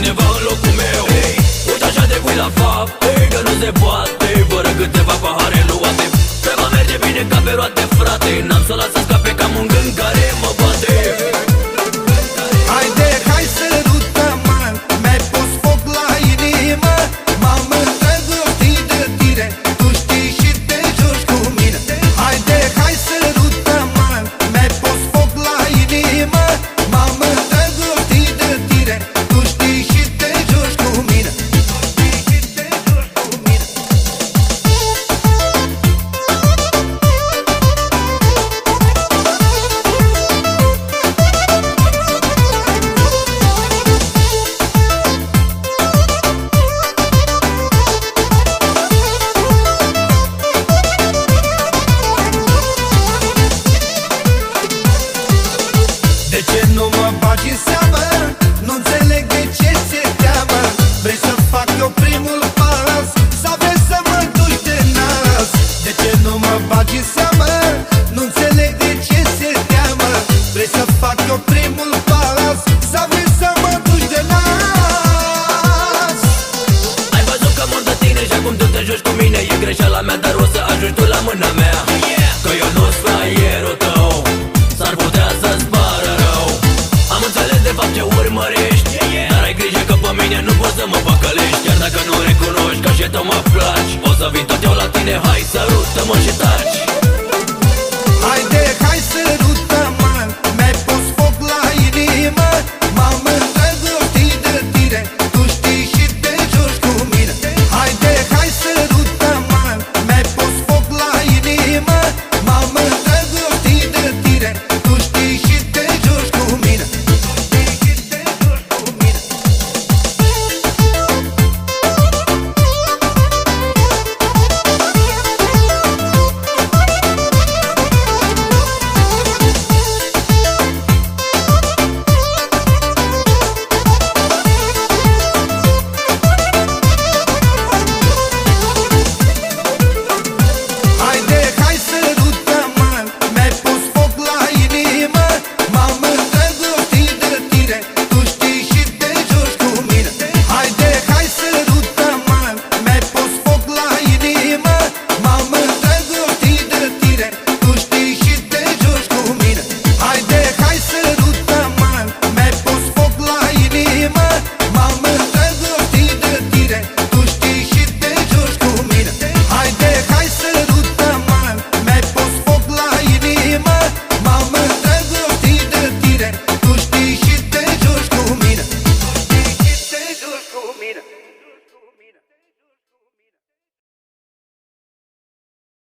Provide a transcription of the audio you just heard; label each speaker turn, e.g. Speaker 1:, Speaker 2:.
Speaker 1: și se bag altcineva în locul meu. Hey, Uite așa de cui la fapte, că nu se poate Fără câteva pahare luate. Treaba merge bine ca pe roate, frate N-am să las nu poți să mă păcălești Chiar dacă nu recunoști că și tău mă placi. O să vin tot eu la tine, hai să rută-mă și taci